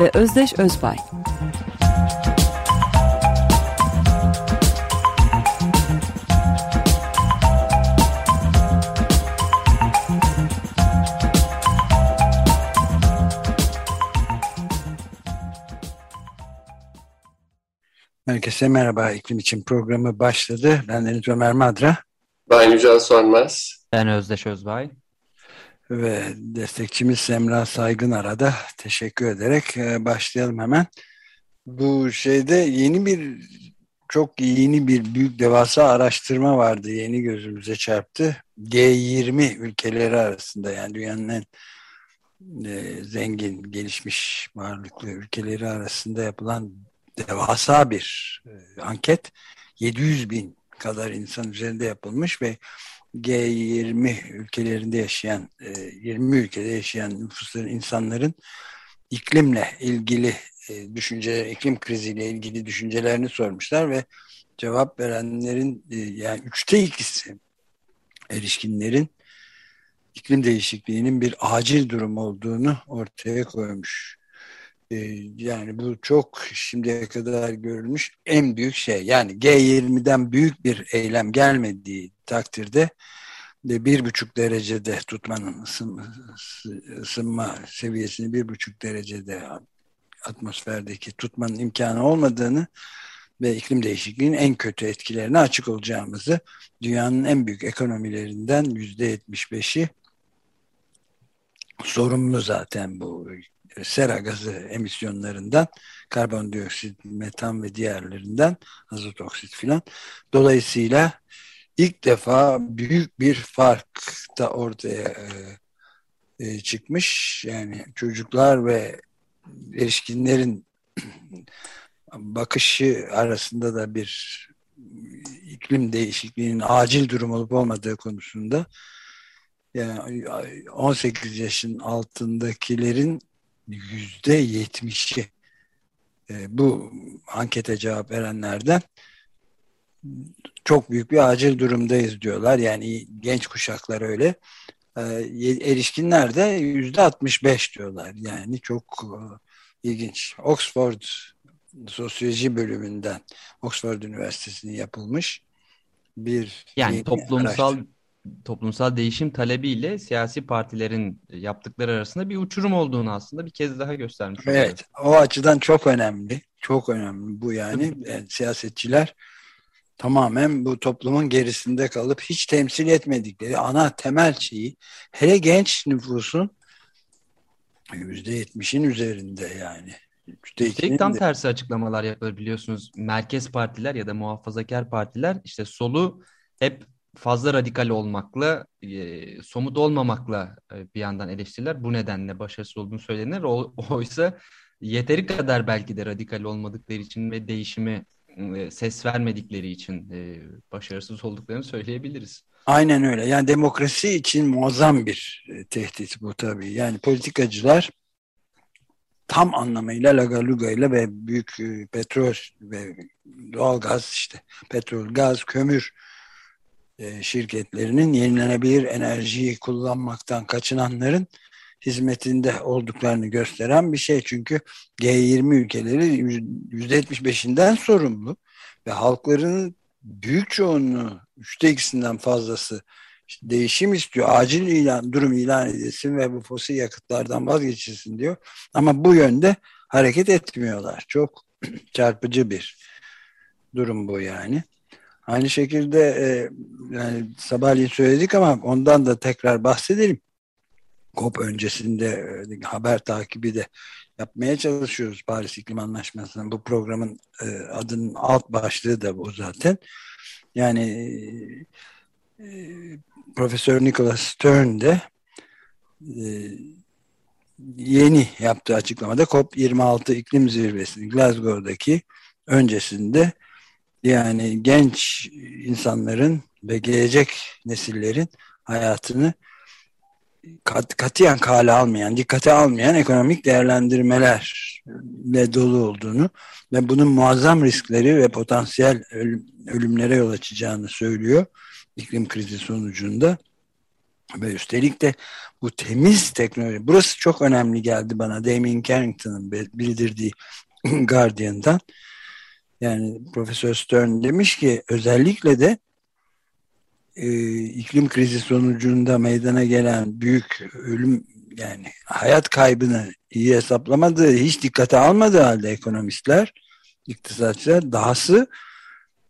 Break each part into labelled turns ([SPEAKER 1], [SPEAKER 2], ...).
[SPEAKER 1] ve Özdeş Özbay.
[SPEAKER 2] Herkese merhaba. İklim için programı başladı. Ben Deniz Ömer Madra.
[SPEAKER 3] Ben Yücel Sönmez.
[SPEAKER 4] Ben Özdeş Özbay.
[SPEAKER 2] Ve destekçimiz Semra Saygın arada. Teşekkür ederek e, başlayalım hemen. Bu şeyde yeni bir çok yeni bir büyük devasa araştırma vardı. Yeni gözümüze çarptı. G20 ülkeleri arasında yani dünyanın en e, zengin, gelişmiş varlıklı ülkeleri arasında yapılan devasa bir e, anket 700 bin kadar insan üzerinde yapılmış ve G20 ülkelerinde yaşayan e, 20 ülkede yaşayan nüfusların insanların iklimle ilgili e, düşünce iklim kriziyle ilgili düşüncelerini sormuşlar ve cevap verenlerin e, yani üçte ikisi erişkinlerin iklim değişikliğinin bir acil durum olduğunu ortaya koymuş. Ee, yani bu çok şimdiye kadar görülmüş en büyük şey. Yani G20'den büyük bir eylem gelmediği takdirde de bir buçuk derecede tutmanın ısınma, ısınma seviyesini bir buçuk derecede atmosferdeki tutmanın imkanı olmadığını ve iklim değişikliğinin en kötü etkilerine açık olacağımızı dünyanın en büyük ekonomilerinden yüzde yetmiş beşi sorumlu zaten bu sera gazı emisyonlarından karbondioksit, metan ve diğerlerinden azot oksit filan. Dolayısıyla ilk defa büyük bir fark da ortaya e, e, çıkmış. Yani çocuklar ve erişkinlerin bakışı arasında da bir iklim değişikliğinin acil durum olup olmadığı konusunda yani 18 yaşın altındakilerin yüzde yetmişi e, bu ankete cevap verenlerden çok büyük bir acil durumdayız diyorlar. Yani genç kuşaklar öyle. E, erişkinler de yüzde 65 diyorlar. Yani çok e, ilginç. Oxford Sosyoloji bölümünden Oxford Üniversitesi'nin yapılmış bir
[SPEAKER 4] yani toplumsal araştırma toplumsal değişim talebiyle siyasi partilerin yaptıkları arasında bir uçurum olduğunu aslında bir kez daha göstermiş.
[SPEAKER 2] Evet, o açıdan çok önemli. Çok önemli bu yani. yani siyasetçiler tamamen bu toplumun gerisinde kalıp hiç temsil etmedikleri ana temel şeyi hele genç nüfusun yüzde yetmişin üzerinde yani.
[SPEAKER 4] Üstelik tam de... tersi açıklamalar yapılır biliyorsunuz. Merkez partiler ya da muhafazakar partiler işte solu hep fazla radikal olmakla, e, somut olmamakla e, bir yandan eleştiriler. Bu nedenle başarısız olduğunu söylenir. O, oysa yeteri kadar belki de radikal olmadıkları için ve değişimi e, ses vermedikleri için e, başarısız olduklarını söyleyebiliriz.
[SPEAKER 2] Aynen öyle. Yani demokrasi için muazzam bir e, tehdit bu tabii. Yani politikacılar tam anlamıyla lagaluga ile ve büyük e, petrol ve doğal gaz işte petrol, gaz, kömür şirketlerinin yenilenebilir enerjiyi kullanmaktan kaçınanların hizmetinde olduklarını gösteren bir şey. Çünkü G20 ülkeleri %75'inden sorumlu ve halklarının büyük çoğunluğu üçte ikisinden fazlası değişim istiyor. Acil ilan, durum ilan edilsin ve bu fosil yakıtlardan vazgeçilsin diyor. Ama bu yönde hareket etmiyorlar. Çok çarpıcı bir durum bu yani. Aynı şekilde e, yani sabahleyin söyledik ama ondan da tekrar bahsedelim. COP öncesinde e, haber takibi de yapmaya çalışıyoruz Paris İklim Anlaşması'nın. Bu programın e, adının alt başlığı da bu zaten. Yani e, Profesör Nicholas Stern de e, yeni yaptığı açıklamada COP26 iklim zirvesinin Glasgow'daki öncesinde yani genç insanların ve gelecek nesillerin hayatını kat, katiyen kale almayan, dikkate almayan ekonomik değerlendirmelerle dolu olduğunu ve bunun muazzam riskleri ve potansiyel ölüm, ölümlere yol açacağını söylüyor iklim krizi sonucunda. Ve üstelik de bu temiz teknoloji, burası çok önemli geldi bana Damien Carrington'ın bildirdiği Guardian'dan. Yani Profesör Stern demiş ki özellikle de e, iklim krizi sonucunda meydana gelen büyük ölüm yani hayat kaybını iyi hesaplamadığı, hiç dikkate almadığı halde ekonomistler, iktisatçılar dahası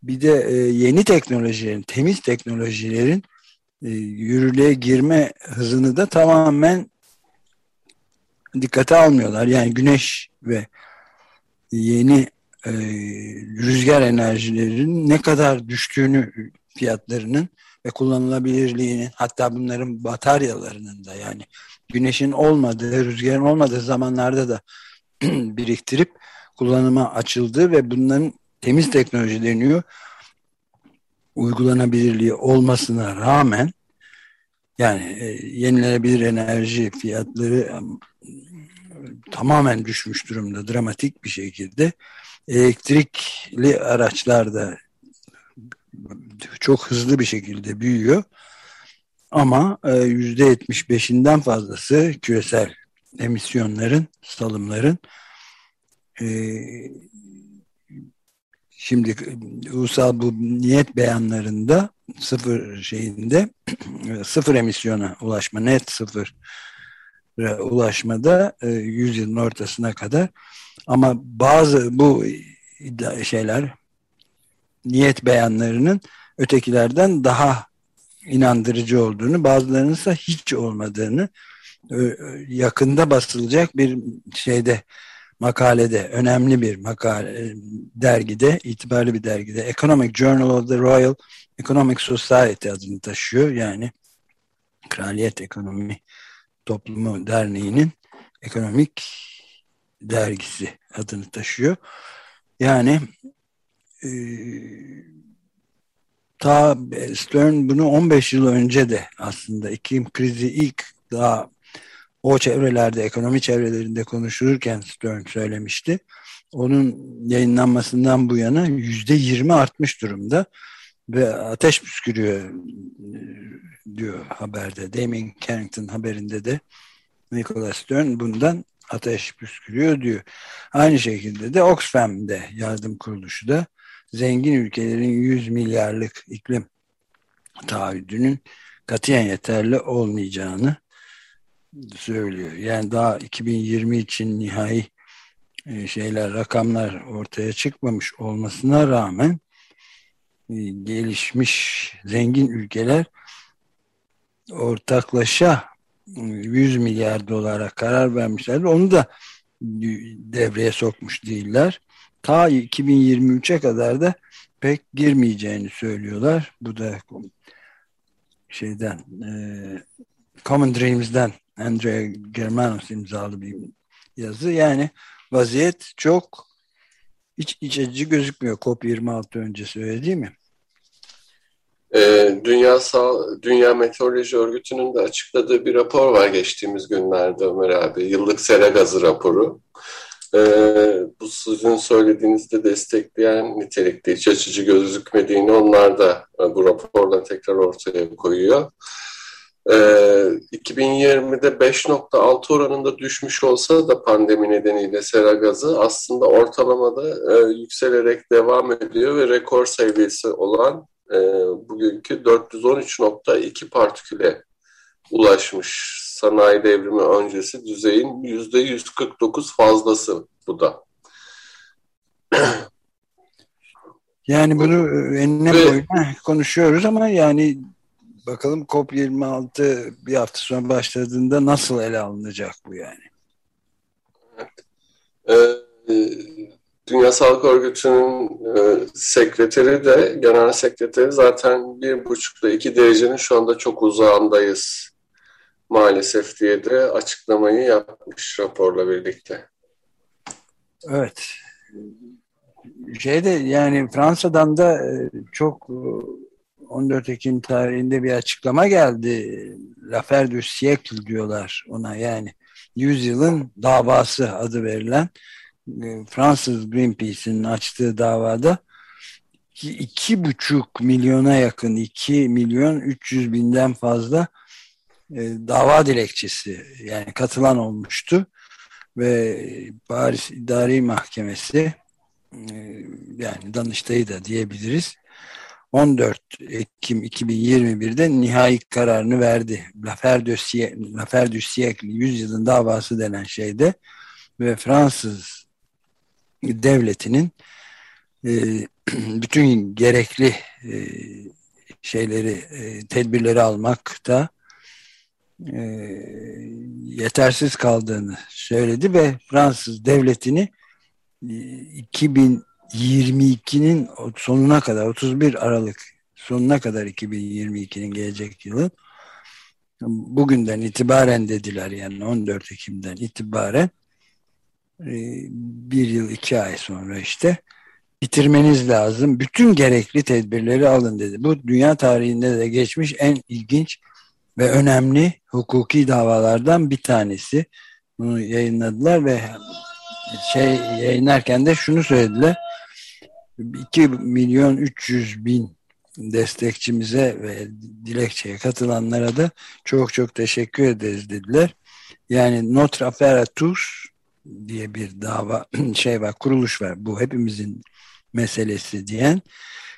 [SPEAKER 2] bir de e, yeni teknolojilerin, temiz teknolojilerin e, yürürlüğe girme hızını da tamamen dikkate almıyorlar. Yani güneş ve yeni e, rüzgar enerjilerinin ne kadar düştüğünü fiyatlarının ve kullanılabilirliğinin hatta bunların bataryalarının da yani güneşin olmadığı, rüzgarın olmadığı zamanlarda da biriktirip kullanıma açıldığı ve bunların temiz teknoloji deniyor uygulanabilirliği olmasına rağmen yani e, yenilenebilir enerji fiyatları e, tamamen düşmüş durumda dramatik bir şekilde elektrikli araçlar da çok hızlı bir şekilde büyüyor. Ama e, yüzde yetmiş beşinden fazlası küresel emisyonların, salımların e, şimdi ulusal bu niyet beyanlarında sıfır şeyinde sıfır emisyona ulaşma, net sıfır ulaşmada e, yüzyılın ortasına kadar ama bazı bu şeyler niyet beyanlarının ötekilerden daha inandırıcı olduğunu, bazılarının ise hiç olmadığını yakında basılacak bir şeyde makalede, önemli bir makale dergide, itibarlı bir dergide Economic Journal of the Royal Economic Society adını taşıyor. Yani Kraliyet Ekonomi Toplumu Derneği'nin ekonomik dergisi adını taşıyor. Yani e, ta Stern bunu 15 yıl önce de aslında iklim krizi ilk daha o çevrelerde, ekonomi çevrelerinde konuşulurken Stern söylemişti. Onun yayınlanmasından bu yana yüzde yirmi artmış durumda ve ateş püskürüyor diyor haberde. Damien Carrington haberinde de Nicholas Stern bundan ateş püskürüyor diyor. Aynı şekilde de Oxfam'de yardım kuruluşu da zengin ülkelerin 100 milyarlık iklim taahhüdünün katiyen yeterli olmayacağını söylüyor. Yani daha 2020 için nihai e, şeyler, rakamlar ortaya çıkmamış olmasına rağmen e, gelişmiş zengin ülkeler ortaklaşa 100 milyar dolara karar vermişler. Onu da devreye sokmuş değiller ta 2023'e kadar da pek girmeyeceğini söylüyorlar. Bu da şeyden e, Common Dreams'den Andrea Germanos imzalı bir yazı. Yani vaziyet çok iç, iç gözükmüyor. COP26 önce söyledi mi?
[SPEAKER 3] Ee, Dünya, Sağ, Dünya Meteoroloji Örgütü'nün de açıkladığı bir rapor var geçtiğimiz günlerde Ömer abi. Yıllık sera gazı raporu e, bu sizin söylediğinizde destekleyen nitelikte iç açıcı gözükmediğini onlar da e, bu raporla tekrar ortaya koyuyor. E, 2020'de 5.6 oranında düşmüş olsa da pandemi nedeniyle sera gazı aslında ortalamada e, yükselerek devam ediyor ve rekor seviyesi olan e, bugünkü 413.2 partiküle ulaşmış sanayi devrimi öncesi düzeyin yüzde 149 fazlası bu da.
[SPEAKER 2] Yani bunu enine Ve, boyuna konuşuyoruz ama yani bakalım COP26 bir hafta sonra başladığında nasıl ele alınacak bu yani?
[SPEAKER 3] Evet. Ee, Dünya Sağlık Örgütü'nün e, sekreteri de, genel sekreteri zaten bir buçukta iki derecenin şu anda çok uzağındayız maalesef diye de açıklamayı yapmış raporla birlikte.
[SPEAKER 2] Evet. Şeyde yani Fransa'dan da e, çok 14 e, Ekim tarihinde bir açıklama geldi. L'affaire du siècle diyorlar ona yani. Yüzyılın davası adı verilen Fransız Greenpeace'in açtığı davada iki buçuk milyona yakın 2 milyon 300 binden fazla e, dava dilekçesi yani katılan olmuştu ve Paris İdari Mahkemesi e, yani Danıştay'ı da diyebiliriz 14 Ekim 2021'de nihai kararını verdi. L'affaire du siècle 100 yılın davası denen şeyde ve Fransız devletinin e, bütün gerekli e, şeyleri, e, tedbirleri almakta yetersiz kaldığını söyledi ve Fransız devletini 2022'nin sonuna kadar 31 Aralık sonuna kadar 2022'nin gelecek yılın bugünden itibaren dediler yani 14 Ekim'den itibaren bir yıl iki ay sonra işte bitirmeniz lazım. Bütün gerekli tedbirleri alın dedi. Bu dünya tarihinde de geçmiş en ilginç ve önemli hukuki davalardan bir tanesi. Bunu yayınladılar ve şey yayınlarken de şunu söylediler. 2 milyon 300 bin destekçimize ve dilekçeye katılanlara da çok çok teşekkür ederiz dediler. Yani Notre Affaire à tous diye bir dava şey var, kuruluş var. Bu hepimizin meselesi diyen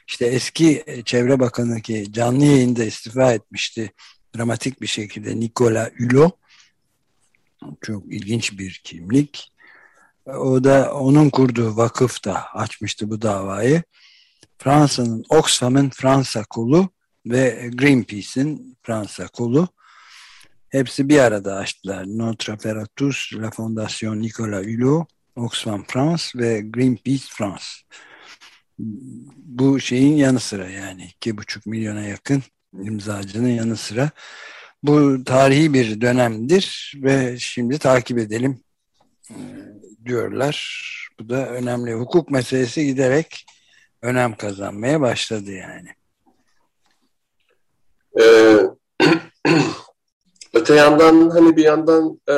[SPEAKER 2] işte eski e, Çevre Bakanı ki canlı yayında istifa etmişti. Dramatik bir şekilde Nikola Hulot çok ilginç bir kimlik. O da onun kurduğu vakıf da açmıştı bu davayı. Fransa'nın Oxfam'ın Fransa kolu ve Greenpeace'in Fransa kolu hepsi bir arada açtılar Notre Affaire La Fondation Nicolas Hulot Oxfam France ve Greenpeace France bu şeyin yanı sıra yani iki buçuk milyona yakın imzacının yanı sıra bu tarihi bir dönemdir ve şimdi takip edelim e, diyorlar. Bu da önemli. Hukuk meselesi giderek önem kazanmaya başladı yani.
[SPEAKER 3] Ee, öte yandan hani bir yandan e,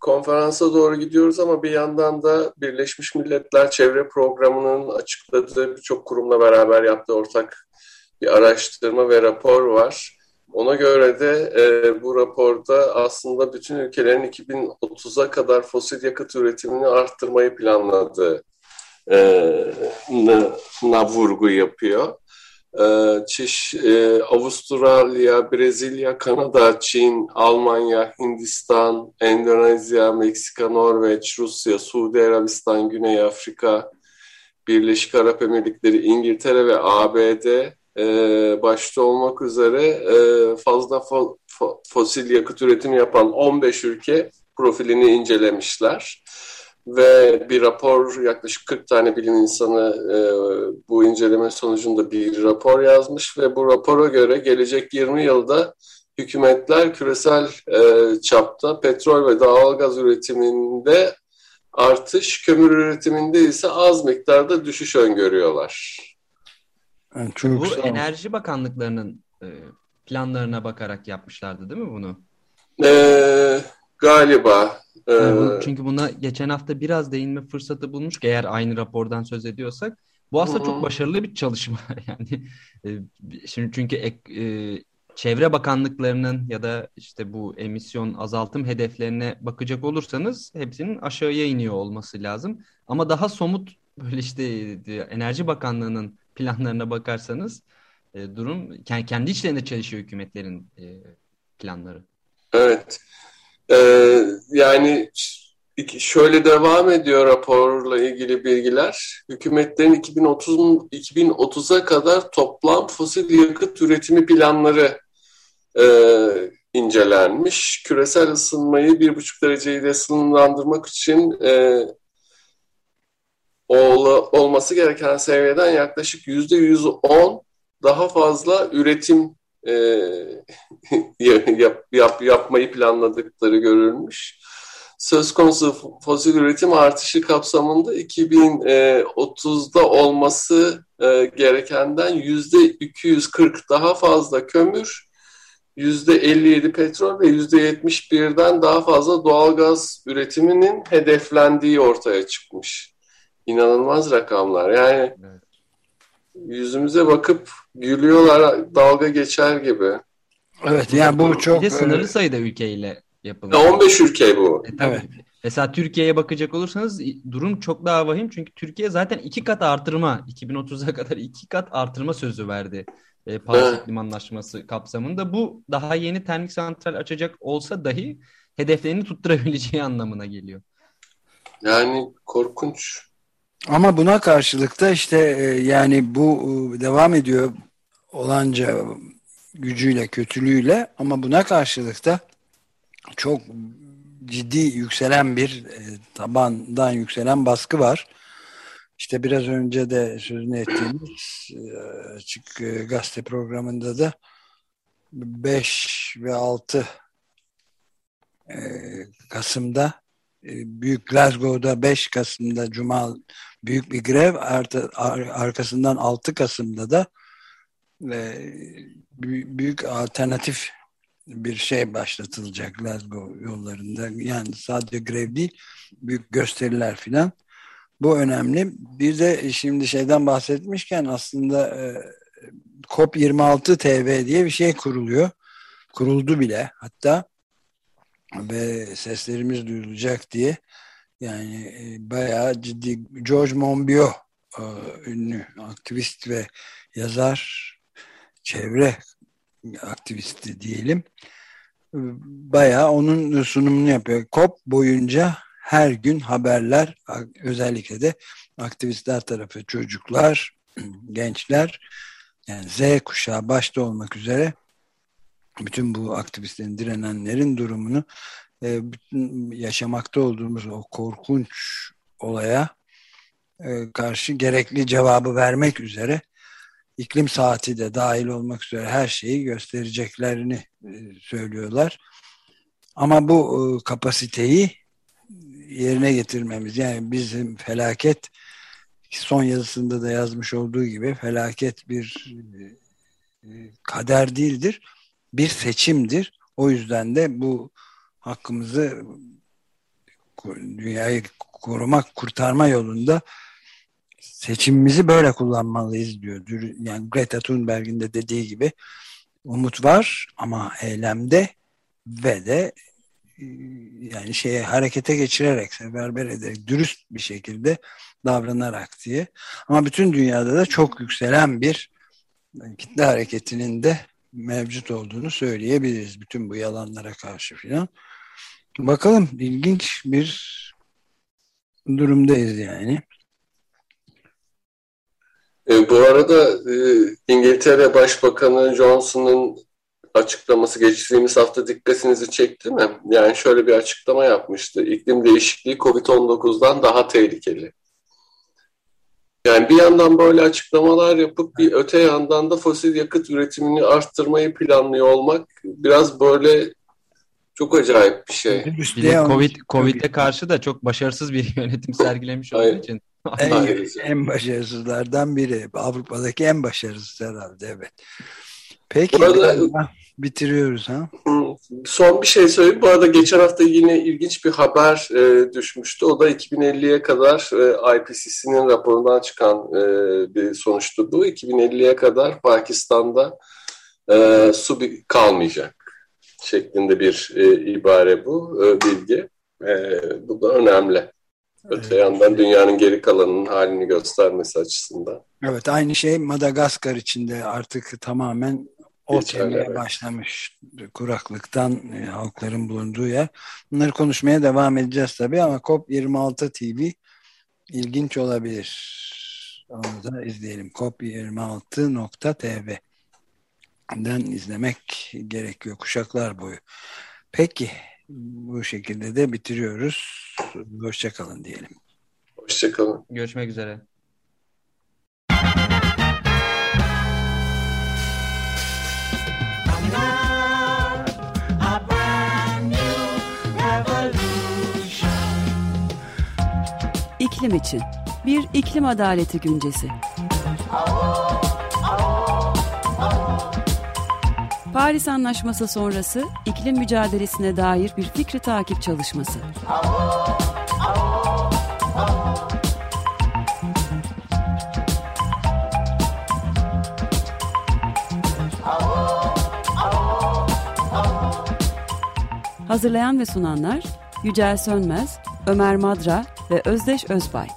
[SPEAKER 3] konferansa doğru gidiyoruz ama bir yandan da Birleşmiş Milletler Çevre Programı'nın açıkladığı birçok kurumla beraber yaptığı ortak bir araştırma ve rapor var. Ona göre de e, bu raporda aslında bütün ülkelerin 2030'a kadar fosil yakıt üretimini arttırmayı planladığı e, na vurgu yapıyor. Ee, çeş, e, Avustralya, Brezilya, Kanada, Çin, Almanya, Hindistan, Endonezya, Meksika, Norveç, Rusya, Suudi Arabistan, Güney Afrika, Birleşik Arap Emirlikleri, İngiltere ve ABD e, başta olmak üzere e, fazla fo fosil yakıt üretimi yapan 15 ülke profilini incelemişler ve bir rapor yaklaşık 40 tane bilim insanı e, bu inceleme sonucunda bir rapor yazmış ve bu rapora göre gelecek 20 yılda hükümetler küresel e, çapta petrol ve doğalgaz üretiminde artış, kömür üretiminde ise az miktarda düşüş öngörüyorlar.
[SPEAKER 4] Yani çok bu Enerji Bakanlıklarının e, planlarına bakarak yapmışlardı değil mi bunu?
[SPEAKER 3] Ee, galiba
[SPEAKER 4] ee, çünkü buna geçen hafta biraz değinme fırsatı bulmuştuk eğer aynı rapordan söz ediyorsak. Bu aslında hı. çok başarılı bir çalışma yani. E, şimdi çünkü ek, e, Çevre Bakanlıklarının ya da işte bu emisyon azaltım hedeflerine bakacak olursanız hepsinin aşağıya iniyor olması lazım. Ama daha somut böyle işte e, Enerji Bakanlığı'nın planlarına bakarsanız durum kendi içlerinde çalışıyor hükümetlerin planları.
[SPEAKER 3] Evet. Ee, yani şöyle devam ediyor raporla ilgili bilgiler. Hükümetlerin 2030 2030'a kadar toplam fosil yakıt üretimi planları e, incelenmiş. Küresel ısınmayı bir buçuk dereceyle sınırlandırmak için e, ol, olması gereken seviyeden yaklaşık yüzde yüz on daha fazla üretim e, yap, yap, yapmayı planladıkları görülmüş. Söz konusu fosil üretim artışı kapsamında 2030'da olması e, gerekenden %240 daha fazla kömür, %57 petrol ve %71'den daha fazla doğalgaz üretiminin hedeflendiği ortaya çıkmış. İnanılmaz rakamlar. Yani evet. Yüzümüze bakıp gülüyorlar dalga geçer gibi.
[SPEAKER 2] Evet yani bu çok...
[SPEAKER 4] Bir de sınırlı sayıda ülkeyle yapılmış.
[SPEAKER 3] 15 ülke bu.
[SPEAKER 4] E, tabii. Evet. Mesela Türkiye'ye bakacak olursanız durum çok daha vahim. Çünkü Türkiye zaten iki kat artırma, 2030'a kadar iki kat artırma sözü verdi. E, Paris İklim Anlaşması kapsamında. Bu daha yeni termik santral açacak olsa dahi hedeflerini tutturabileceği anlamına geliyor.
[SPEAKER 3] Yani korkunç.
[SPEAKER 2] Ama buna karşılık da işte e, yani bu e, devam ediyor olanca gücüyle kötülüğüyle ama buna karşılık da çok ciddi yükselen bir e, tabandan yükselen baskı var. İşte biraz önce de sözünü ettiğimiz açık gazete programında da 5 ve 6 e, Kasım'da Büyük Glasgow'da 5 Kasım'da Cuma büyük bir grev arkasından 6 Kasım'da da e, büyük alternatif bir şey başlatılacak Glasgow yollarında. Yani sadece grev değil, büyük gösteriler filan. Bu önemli. Bir de şimdi şeyden bahsetmişken aslında e, COP26 TV diye bir şey kuruluyor. Kuruldu bile hatta ve seslerimiz duyulacak diye yani e, bayağı ciddi George Monbiot e, ünlü aktivist ve yazar çevre aktivisti diyelim. Bayağı onun sunumunu yapıyor. COP boyunca her gün haberler özellikle de aktivistler tarafı çocuklar, gençler yani Z kuşağı başta olmak üzere bütün bu aktivistlerin, direnenlerin durumunu e, yaşamakta olduğumuz o korkunç olaya e, karşı gerekli cevabı vermek üzere iklim saati de dahil olmak üzere her şeyi göstereceklerini e, söylüyorlar. Ama bu e, kapasiteyi yerine getirmemiz yani bizim felaket son yazısında da yazmış olduğu gibi felaket bir kader değildir. Bir seçimdir. O yüzden de bu hakkımızı dünyayı korumak, kurtarma yolunda seçimimizi böyle kullanmalıyız diyor. Yani Greta Thunberg'in de dediği gibi umut var ama eylemde ve de e, yani şeye harekete geçirerek, seferber ederek, dürüst bir şekilde davranarak diye. Ama bütün dünyada da çok yükselen bir kitle hareketinin de mevcut olduğunu söyleyebiliriz. Bütün bu yalanlara karşı filan. Bakalım ilginç bir durumdayız yani.
[SPEAKER 3] E, bu arada e, İngiltere Başbakanı Johnson'ın açıklaması geçtiğimiz hafta dikkatinizi çekti mi? Yani şöyle bir açıklama yapmıştı. İklim değişikliği COVID-19'dan daha tehlikeli. Yani bir yandan böyle açıklamalar yapıp bir öte yandan da fosil yakıt üretimini arttırmayı planlıyor olmak biraz böyle çok acayip bir şey.
[SPEAKER 4] Bir de Covid, Covid'e karşı da çok başarısız bir yönetim sergilemiş olduğu için.
[SPEAKER 2] en, en başarısızlardan biri. Avrupa'daki en başarısız herhalde evet. Peki. Burada, bitiriyoruz ha.
[SPEAKER 3] Son bir şey söyleyeyim. Bu arada geçen hafta yine ilginç bir haber e, düşmüştü. O da 2050'ye kadar e, IPCC'nin raporundan çıkan e, bir sonuçtu bu. 2050'ye kadar Pakistan'da e, su kalmayacak şeklinde bir e, ibare bu e, bilgi. E, bu da önemli. Öte yandan dünyanın geri kalanının halini göstermesi açısından.
[SPEAKER 2] Evet aynı şey Madagaskar içinde artık tamamen ot yemeye başlamış kuraklıktan e, halkların bulunduğu yer. Bunları konuşmaya devam edeceğiz tabii ama COP26 TV ilginç olabilir. Onu da izleyelim. COP26.tv den izlemek gerekiyor kuşaklar boyu. Peki bu şekilde de bitiriyoruz. Hoşçakalın diyelim.
[SPEAKER 3] Hoşçakalın.
[SPEAKER 4] Görüşmek üzere.
[SPEAKER 1] İklim için bir iklim adaleti güncesi. Oh! Paris Anlaşması sonrası iklim mücadelesine dair bir fikri takip çalışması. Hazırlayan ve sunanlar Yücel Sönmez, Ömer Madra ve Özdeş Özbay.